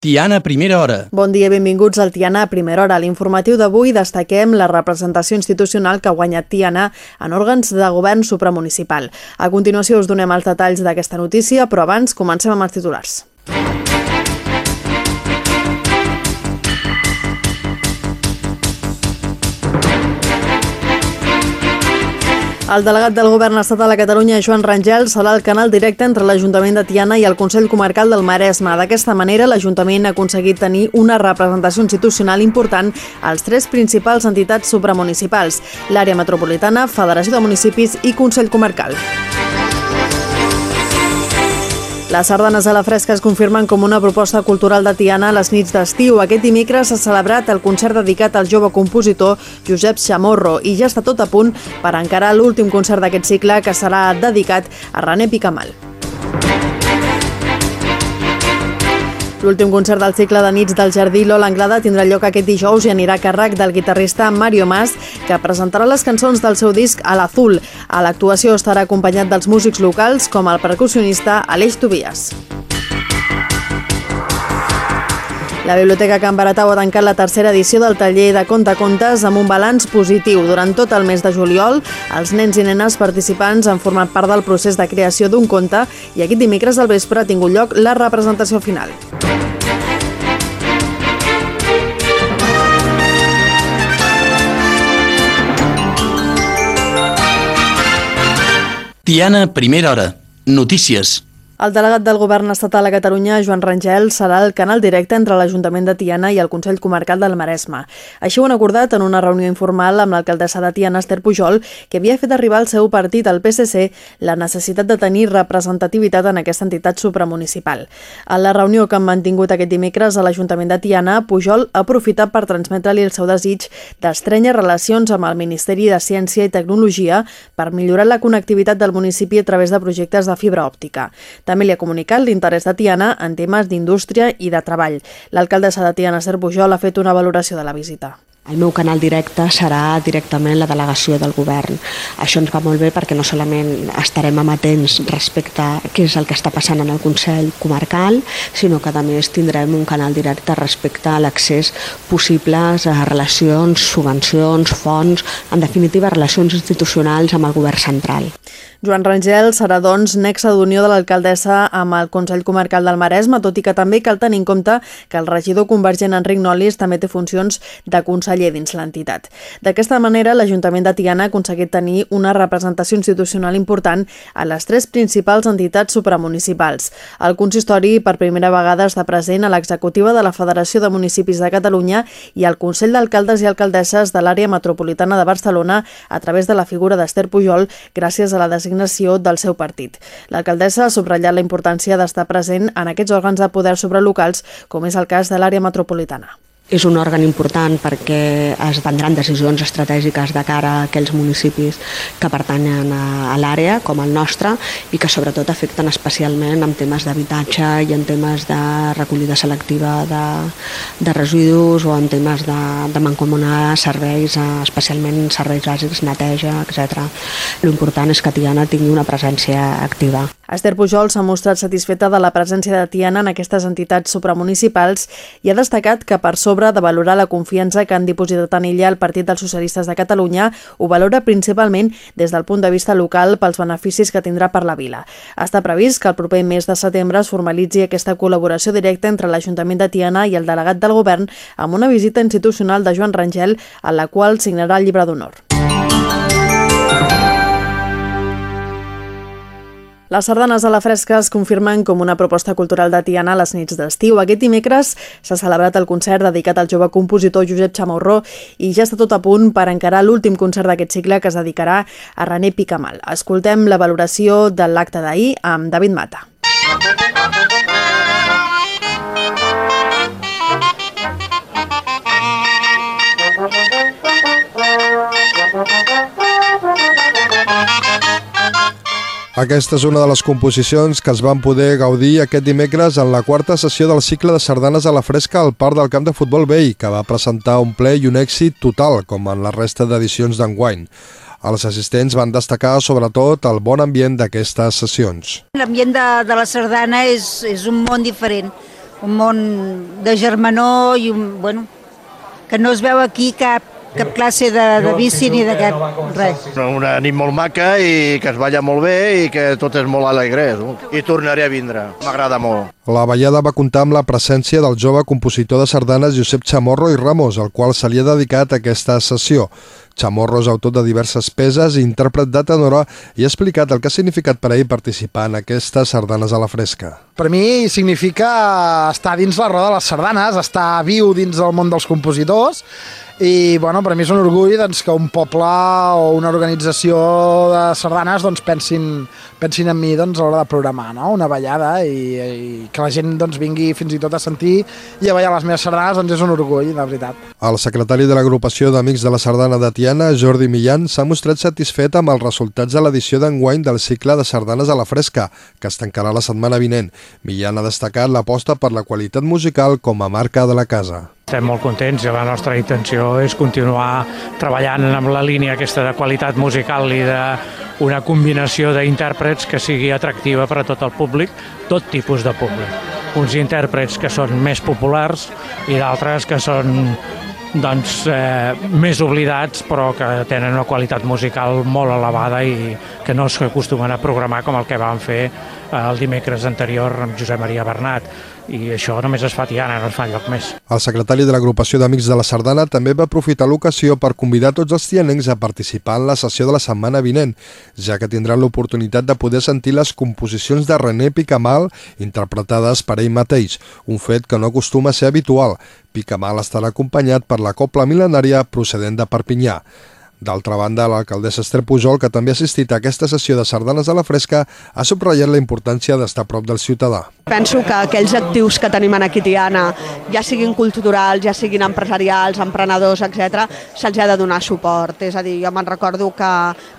Tiana, primera hora. Bon dia, benvinguts al Tiana primera hora. A l'informatiu d'avui destaquem la representació institucional que ha guanyat Tiana en òrgans de govern supramunicipal. A continuació us donem els detalls d'aquesta notícia, però abans comencem amb els titulars. El delegat del govern estatal a Catalunya, Joan Rangel, serà el canal directe entre l'Ajuntament de Tiana i el Consell Comarcal del Maresme. D'aquesta manera, l'Ajuntament ha aconseguit tenir una representació institucional important als tres principals entitats supramunicipals, l'àrea metropolitana, Federació de Municipis i Consell Comarcal. Les sardanes a la fresca es confirmen com una proposta cultural de Tiana a les nits d'estiu. Aquest dimecres s'ha celebrat el concert dedicat al jove compositor Josep Chamorro i ja està tot a punt per encarar l'últim concert d'aquest cicle que serà dedicat a René Picamal. L'últim concert del cicle de nits del Jardí Lola Anglada tindrà lloc aquest dijous i anirà a càrrec del guitarrista Mario Mas, que presentarà les cançons del seu disc A l'Azul. A l'actuació estarà acompanyat dels músics locals com el percussionista Aleix Tobias. La Biblioteca Can Baratau ha tancat la tercera edició del taller de contes amb un balanç positiu. Durant tot el mes de juliol, els nens i nenes participants han format part del procés de creació d'un conte i aquest dimecres al vespre ha tingut lloc la representació final. Tiana, primera hora. Notícies. El delegat del govern estatal a Catalunya, Joan Rangel, serà el canal directe entre l'Ajuntament de Tiana i el Consell Comarcal del Maresme. Així ho han acordat en una reunió informal amb l'alcaldessa de Tiana, Esther Pujol, que havia fet arribar al seu partit, el PSC, la necessitat de tenir representativitat en aquesta entitat supramunicipal. A la reunió que han mantingut aquest dimecres a l'Ajuntament de Tiana, Pujol ha aprofitat per transmetre-li el seu desig d'estrenyes relacions amb el Ministeri de Ciència i Tecnologia per millorar la connectivitat del municipi a través de projectes de fibra òptica. També li ha comunicat l'interès de Tiana en temes d'indústria i de treball. L'alcaldessa de Tiana, Ser ha fet una valoració de la visita. El meu canal directe serà directament la delegació del govern. Això ens va molt bé perquè no solament estarem amatents respecte a què és el que està passant en el Consell Comarcal, sinó que a més tindrem un canal directe respecte a l'accés possibles a relacions, subvencions, fons, en definitiva relacions institucionals amb el govern central. Joan Rangel serà, doncs, nexe d'unió de l'alcaldessa amb el Consell Comarcal del Maresme, tot i que també cal tenir en compte que el regidor convergent Enric Nolis també té funcions de conseller dins l'entitat. D'aquesta manera, l'Ajuntament de Tiana ha aconseguit tenir una representació institucional important a les tres principals entitats supramunicipals. El consistori, per primera vegada, està present a l'executiva de la Federació de Municipis de Catalunya i al Consell d'Alcaldes i Alcaldesses de l'àrea metropolitana de Barcelona a través de la figura d'Ester Pujol gràcies a la designació designació del seu partit. L'alcaldessa ha subratllat la importància d'estar present en aquests òrgans de poder sobrelocals, com és el cas de l'àrea metropolitana. És un òrgan important perquè es prendran decisions estratègiques de cara a aquells municipis que pertanyen a, a l'àrea, com el nostre, i que sobretot afecten especialment en temes d'habitatge i en temes de recollida selectiva de, de residus o en temes de, de mancomunar serveis, eh, especialment serveis bàsics, neteja, etc. L'important és que Tiana tingui una presència activa. Esther Pujol s'ha mostrat satisfeta de la presència de Tiana en aquestes entitats supramunicipals i ha destacat que per sobre de valorar la confiança que han dipositat en ella el Partit dels Socialistes de Catalunya, ho valora principalment des del punt de vista local pels beneficis que tindrà per la vila. Està previst que el proper mes de setembre es formalitzi aquesta col·laboració directa entre l'Ajuntament de Tiana i el delegat del govern amb una visita institucional de Joan Rangel, a la qual signarà el llibre d'honor. Les sardanes a la fresca es confirmen com una proposta cultural de Tiana a les nits d'estiu. Aquest dimecres s'ha celebrat el concert dedicat al jove compositor Josep Chamorro i ja està tot a punt per encarar l'últim concert d'aquest cicle que es dedicarà a René Picamal. Escoltem la valoració de l'acte d'ahir amb David Mata. Aquesta és una de les composicions que es van poder gaudir aquest dimecres en la quarta sessió del cicle de sardanes a la fresca al Parc del Camp de Futbol Vell, que va presentar un ple i un èxit total, com en la resta d'edicions d'enguany. Els assistents van destacar sobretot el bon ambient d'aquestes sessions. L'ambient de, de la sardana és, és un món diferent un món de germanor i un, bueno, que no es veu aquí cap, cap classe de, de bici ni d'aquest, res. Una nit molt maca i que es balla molt bé i que tot és molt alegre. No? I tornaré a vindre, m'agrada molt. La ballada va comptar amb la presència del jove compositor de sardanes Josep Chamorro i Ramos, al qual se li ha dedicat aquesta sessió. Chamorro és autor de diverses peses i intèrpret de tenora i ha explicat el que ha significat per a ell participar en aquestes sardanes a la fresca. Per mi significa estar dins la roda de les sardanes, estar viu dins del món dels compositors i bueno, per mi és un orgull doncs, que un poble o una organització de sardanes doncs, pensin, pensin en mi doncs, a l'hora de programar no? una ballada i, i que la gent doncs, vingui fins i tot a sentir i a ballar les meves sardanes doncs, és un orgull, de veritat. El secretari de l'agrupació d'Amics de la Sardana de Tiana, Jordi Millan, s'ha mostrat satisfet amb els resultats de l'edició d'enguany del cicle de sardanes a la fresca, que es tancarà la setmana vinent. Millan ha destacat l'aposta per la qualitat musical com a marca de la casa. Estem molt contents i la nostra intenció és continuar treballant amb la línia aquesta de qualitat musical i d'una combinació d'intèrprets que sigui atractiva per a tot el públic, tot tipus de públic. Uns intèrprets que són més populars i d'altres que són doncs, eh, més oblidats però que tenen una qualitat musical molt elevada i que no s'acostumen a programar com el que van fer el dimecres anterior amb Josep Maria Bernat i això només es fa a Tiana, no es fa lloc més. El secretari de l'agrupació d'Amics de la Sardana també va aprofitar l'ocasió per convidar tots els tianencs a participar en la sessió de la setmana vinent, ja que tindran l'oportunitat de poder sentir les composicions de René Picamal interpretades per ell mateix, un fet que no acostuma a ser habitual. Picamal estarà acompanyat per la copla mil·lenària procedent de Perpinyà. D'altra banda, l'alcaldessa Esther Pujol, que també ha assistit a aquesta sessió de sardanes a la fresca, ha subratllat la importància d'estar prop del ciutadà. Penso que aquells actius que tenim en aquí Tiana, ja siguin culturals, ja siguin empresarials, emprenedors, etc, se'ls ha de donar suport. És a dir, jo me'n recordo que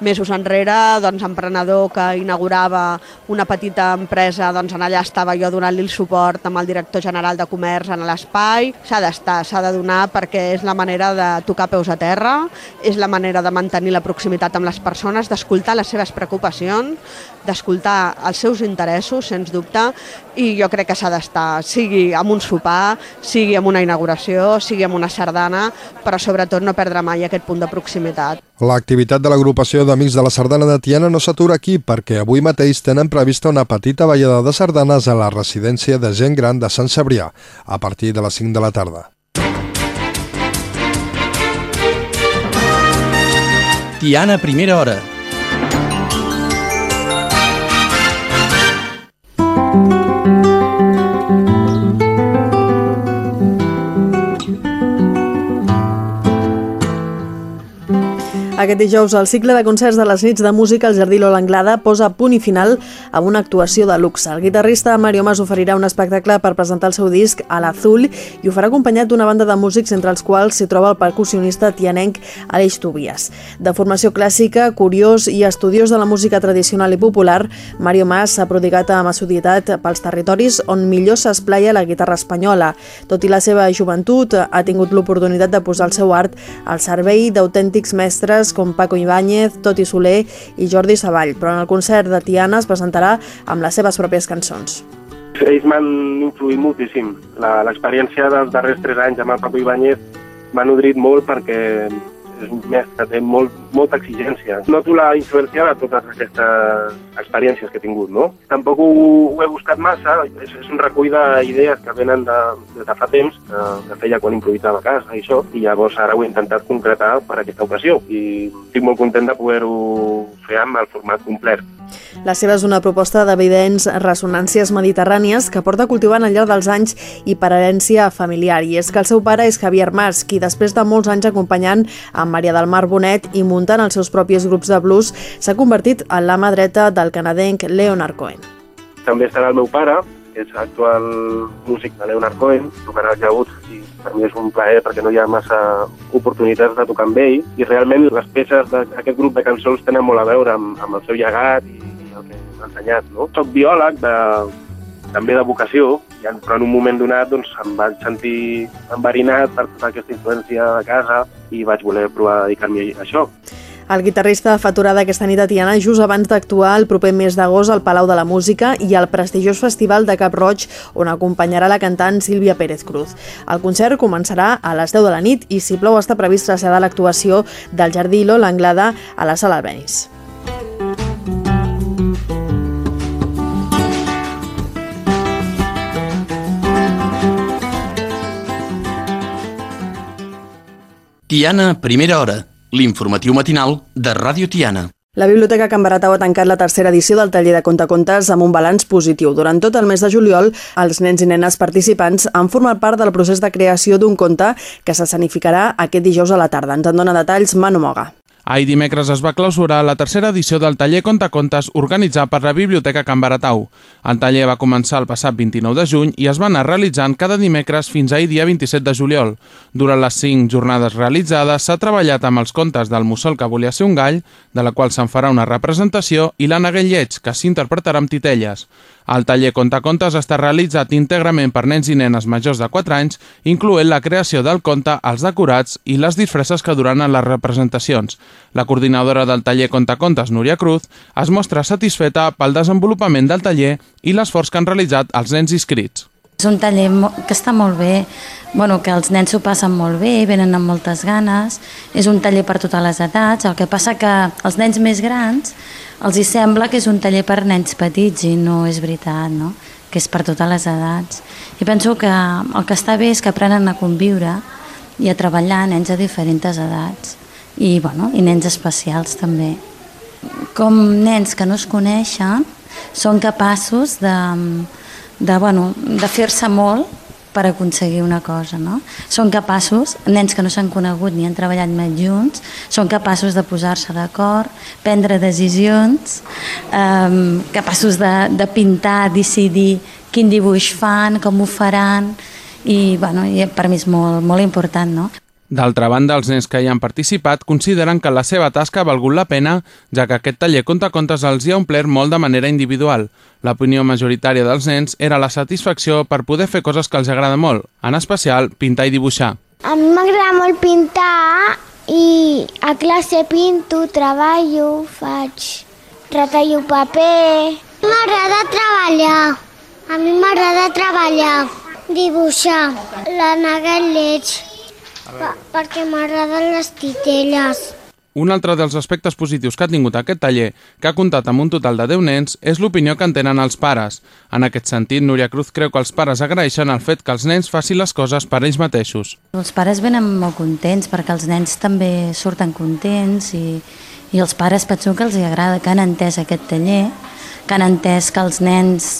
mesos enrere, doncs, emprenedor que inaugurava una petita empresa, doncs en allà estava jo donant-li el suport amb el director general de comerç en l'espai. S'ha d'estar, s'ha de donar perquè és la manera de tocar peus a terra, és la manera manera de mantenir la proximitat amb les persones, d'escoltar les seves preocupacions, d'escoltar els seus interessos, sens dubte, i jo crec que s'ha d'estar, sigui amb un sopar, sigui amb una inauguració, sigui amb una sardana, però sobretot no perdre mai aquest punt de proximitat. L'activitat de l'agrupació d'Amics de la Sardana de Tiana no s'atura aquí perquè avui mateix tenen prevista una petita ballada de sardanes a la residència de gent gran de Sant Cebrià, a partir de les 5 de la tarda. Tiana, primera hora. Aquest dijous, el cicle de concerts de les nits de música al Jardí Lola Anglada posa punt i final a una actuació de luxe. El guitarrista Mario Mas oferirà un espectacle per presentar el seu disc a l'Azul i ho farà acompanyat d'una banda de músics entre els quals s'hi troba el percussionista tianenc Aleix Tobias. De formació clàssica, curiós i estudiós de la música tradicional i popular, Mario Mas s'ha prodigat amb assodietat pels territoris on millor s'esplaia la guitarra espanyola. Tot i la seva joventut, ha tingut l'oportunitat de posar el seu art al servei d'autèntics mestres com Paco Ibáñez, Toti Soler i Jordi Savall, però en el concert de Tiana es presentarà amb les seves pròpies cançons. Ells m'han influït moltíssim. L'experiència dels darrers tres anys amb el Paco Ibáñez m'ha nodrit molt perquè és un mestre, té molt, molta exigència. Noto la influència de totes aquestes experiències que he tingut, no? Tampoc ho, ho he buscat massa, és, és un recull d'idees que venen de, de, de fa temps, que, que feia quan improvisava a casa i això, i llavors ara ho he intentat concretar per aquesta ocasió i estic molt content de poder-ho fer amb el format complet. La seva és una proposta d'evidents ressonàncies mediterrànies que porta cultivant al llarg dels anys i per herència familiar. I és que el seu pare és Javier Mas, qui després de molts anys acompanyant amb Maria del Mar Bonet i muntant els seus propis grups de blues, s'ha convertit en la mà dreta del canadenc Leonard Cohen. També estarà el meu pare, que és actual músic de Leonard Cohen, tocarà els llaguts i per mi és un plaer perquè no hi ha massa oportunitats de tocar amb ell i realment les peces d'aquest grup de cançons tenen molt a veure amb, amb el seu llegat i, el que m'ha ensenyat. No? Soc biòleg, de, també de vocació, i en, però en un moment donat doncs, em vaig sentir enverinat per tota aquesta influència de casa i vaig voler provar a dedicar-me a això. El guitarrista faturada aquesta nit a Tiana just abans d'actuar el proper mes d'agost al Palau de la Música i al prestigiós Festival de Cap Roig, on acompanyarà la cantant Sílvia Pérez Cruz. El concert començarà a les 10 de la nit i, si plou, està previst traslladar l'actuació del Jardí Ilo l'Anglada a la Sala Albenis. Tiana, primera hora. L'informatiu matinal de Ràdio Tiana. La Biblioteca Can Baratau ha tancat la tercera edició del taller de contacontes amb un balanç positiu. Durant tot el mes de juliol, els nens i nenes participants han format part del procés de creació d'un conte que s'escenificarà aquest dijous a la tarda. Ens en dona detalls Manu Moga. Ahir dimecres es va clausurar la tercera edició del taller Contacontes organitzat per la Biblioteca Can Baratau. El taller va començar el passat 29 de juny i es va anar realitzant cada dimecres fins ahir dia 27 de juliol. Durant les cinc jornades realitzades s'ha treballat amb els contes del mussol que volia ser un gall, de la qual se'n farà una representació, i l'Anna Lleig, que s'interpretarà amb titelles. El taller Contacontes està realitzat íntegrament per nens i nenes majors de 4 anys, incloent la creació del conte, els decorats i les disfresses que duran en les representacions. La coordinadora del taller Contacontes, Núria Cruz, es mostra satisfeta pel desenvolupament del taller i l'esforç que han realitzat els nens inscrits. És un taller que està molt bé, bueno, que els nens s'ho passen molt bé, venen amb moltes ganes, és un taller per totes les edats, el que passa que els nens més grans els hi sembla que és un taller per nens petits i no és veritat, no? que és per totes les edats. I penso que el que està bé és que aprenen a conviure i a treballar nens a diferents edats i, bueno, i nens especials també. Com nens que no es coneixen són capaços de, de, bueno, de fer-se molt per aconseguir una cosa. No? Són capaços, nens que no s'han conegut ni han treballat més junts, són capaços de posar-se d'acord, prendre decisions, eh, capaços de, de pintar, decidir quin dibuix fan, com ho faran, i, bueno, i per mi és molt, molt important. No? D'altra banda, els nens que hi han participat consideren que la seva tasca ha valgut la pena, ja que aquest taller contes els hi ha omplert molt de manera individual. L'opinió majoritària dels nens era la satisfacció per poder fer coses que els agrada molt, en especial pintar i dibuixar. A mi m'agrada molt pintar i a classe pinto, treballo, faig, retallo paper. M'agrada treballar. A mi m'agrada treballar, dibuixar, la lleig, per, perquè m'agraden les titelles. Un altre dels aspectes positius que ha tingut aquest taller, que ha comptat amb un total de 10 nens, és l'opinió que en tenen els pares. En aquest sentit, Núria Cruz creu que els pares agraeixen el fet que els nens facin les coses per ells mateixos. Els pares venen molt contents perquè els nens també surten contents i, i els pares penso que els agrada que han entès aquest taller, que han entès que els nens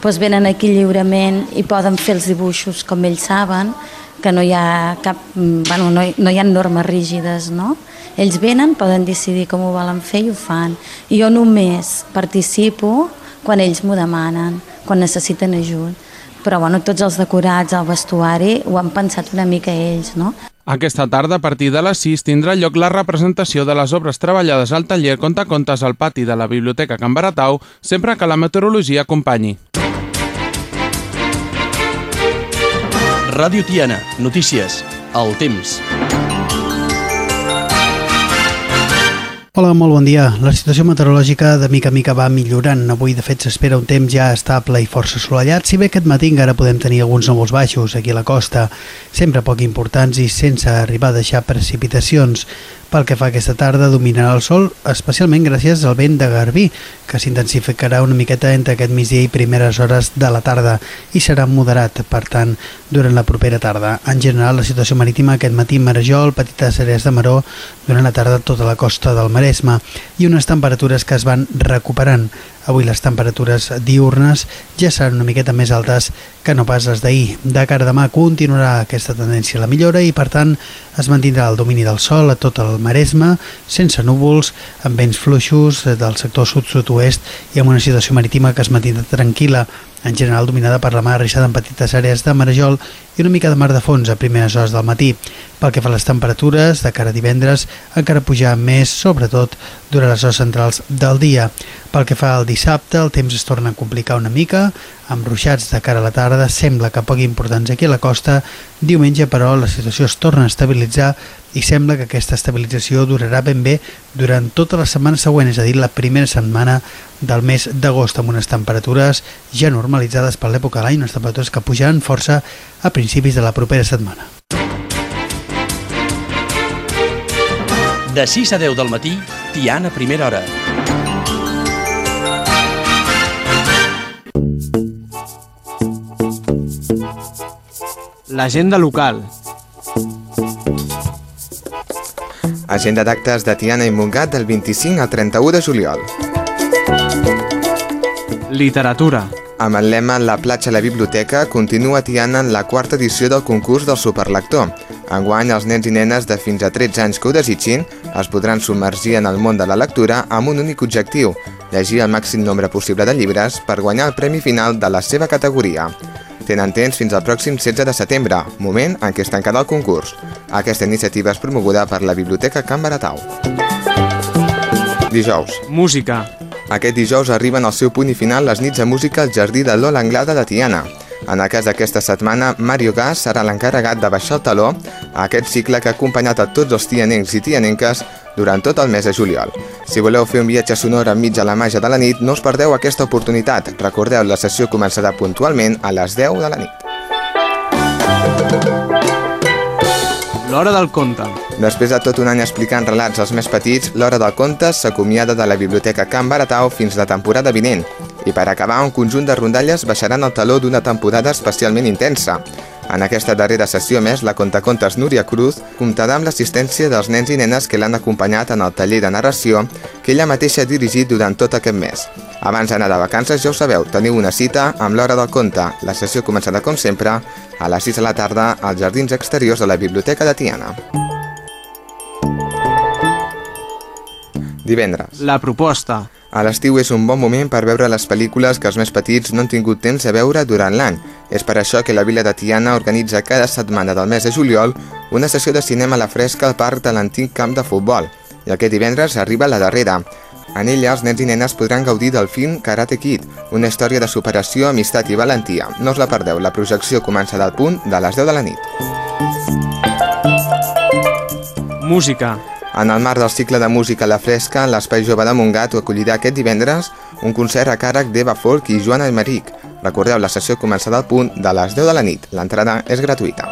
doncs, venen aquí lliurement i poden fer els dibuixos com ells saben, que no hi ha cap, mm, bueno, no, hi, no hi ha normes rígides, no? Ells venen, poden decidir com ho volen fer i ho fan. I jo només participo quan ells m'ho demanen, quan necessiten ajut. Però bueno, tots els decorats, el vestuari, ho han pensat una mica ells, no? Aquesta tarda, a partir de les 6, tindrà lloc la representació de les obres treballades al taller Contacontes al pati de la Biblioteca Can Baratau, sempre que la meteorologia acompanyi. Ràdio Tiana, notícies, el temps. Hola, molt bon dia. La situació meteorològica de mica en mica va millorant. Avui, de fet, s'espera un temps ja estable i força assolellat, si bé aquest matí encara podem tenir alguns núvols baixos aquí a la costa, sempre poc importants i sense arribar a deixar precipitacions. Pel que fa aquesta tarda, dominarà el sol, especialment gràcies al vent de Garbí, que s'intensificarà una miqueta entre aquest migdia i primeres hores de la tarda i serà moderat, per tant, durant la propera tarda. En general, la situació marítima aquest matí Marajol, petites àrees de maró, durant la tarda tota la costa del Maresme i unes temperatures que es van recuperant. Avui les temperatures diurnes ja seran una miqueta més altes que no pas les d'ahir. De cara demà continuarà aquesta tendència a la millora i, per tant, es mantindrà el domini del sol a tot el Maresme, sense núvols, amb vents fluixos del sector sud-sud-oest i amb una situació marítima que es mantindrà tranquil·la, en general dominada per la mar arrissada en petites àrees de Marajol i una mica de mar de fons a primeres hores del matí. Pel que fa a les temperatures, de cara a divendres, encara pujar més, sobretot durant les hores centrals del dia. Pel que fa al dissabte, el temps es torna a complicar una mica, amb ruixats de cara a la tarda, sembla que poc importants aquí a la costa. Diumenge, però, la situació es torna a estabilitzar i sembla que aquesta estabilització durarà ben bé durant tota la setmana següent, és a dir, la primera setmana del mes d'agost, amb unes temperatures ja normalitzades per l'època de l'any, unes temperatures que pujaran força a principis de la propera setmana. De 6 a 10 del matí, Tiana Primera Hora. L'agenda local. Agenda d'actes de Tiana i Montgat del 25 al 31 de juliol. Literatura. Amb el lema La platja a la biblioteca continua Tiana en la quarta edició del concurs del superlector. Enguany, els nens i nenes de fins a 13 anys que ho desitgin es podran submergir en el món de la lectura amb un únic objectiu, llegir el màxim nombre possible de llibres per guanyar el premi final de la seva categoria. Tenen temps fins al pròxim 16 de setembre, moment en què es tancarà el concurs. Aquesta iniciativa és promoguda per la Biblioteca Can Baratau. Dijous. Música. Aquest dijous arriben al seu punt i final les nits de música al Jardí de l'Ola Anglada de Tiana. En el cas d'aquesta setmana, Mario Gas serà l'encarregat de baixar el taló a aquest cicle que ha acompanyat a tots els tianencs i tianenques durant tot el mes de juliol. Si voleu fer un viatge sonor enmig de la màgia de la nit, no us perdeu aquesta oportunitat. Recordeu, la sessió començarà puntualment a les 10 de la nit. L'Hora del Conte. Després de tot un any explicant relats als més petits, l'Hora del Conte s'acomiada de la Biblioteca Can Baratau fins la temporada vinent. I per acabar, un conjunt de rondalles baixaran el taló d'una temporada especialment intensa. En aquesta darrera sessió més, la contacontes Núria Cruz comptarà amb l'assistència dels nens i nenes que l'han acompanyat en el taller de narració que ella mateixa ha dirigit durant tot aquest mes. Abans d'anar de vacances, ja ho sabeu, teniu una cita amb l'Hora del Conte. La sessió començarà, com sempre, a les 6 de la tarda als jardins exteriors de la Biblioteca de Tiana. Divendres. La proposta. A l'estiu és un bon moment per veure les pel·lícules que els més petits no han tingut temps de veure durant l'any. És per això que la Vila de Tiana organitza cada setmana del mes de juliol una sessió de cinema a la fresca al parc de l'antic camp de futbol. I aquest divendres arriba la darrera. En ella, els nens i nenes podran gaudir del film Karate Kid, una història de superació, amistat i valentia. No us la perdeu, la projecció començarà al punt de les 10 de la nit. Música. En el marc del cicle de música la fresca, l'Espai Jove de Montgat acollirà aquest divendres un concert a càrrec d'Eva Folk i Joana Emeric. Recordeu, la sessió començarà al punt de les 10 de la nit. L'entrada és gratuïta.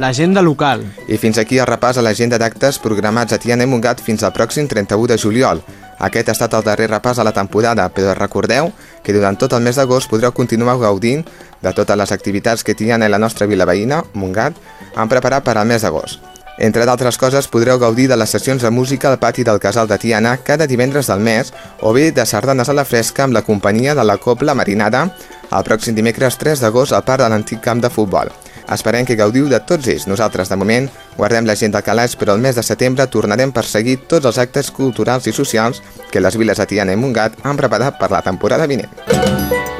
L'agenda local. I fins aquí el repàs a l'agenda d'actes programats a Tiana i Montgat fins al pròxim 31 de juliol. Aquest ha estat el darrer repàs a la temporada, però recordeu que durant tot el mes d'agost podreu continuar gaudint de totes les activitats que Tiana i la nostra vila veïna, Montgat, han preparat per al mes d'agost. Entre d'altres coses, podreu gaudir de les sessions de música al pati del Casal de Tiana cada divendres del mes o bé de sardanes a la fresca amb la companyia de la Copla Marinada el pròxim dimecres 3 d'agost al parc de l'antic camp de futbol. Esperem que gaudiu de tots ells. Nosaltres, de moment, guardem la gent del calaix, però el mes de setembre tornarem per seguir tots els actes culturals i socials que les viles de Tiana i Montgat han preparat per la temporada vinent.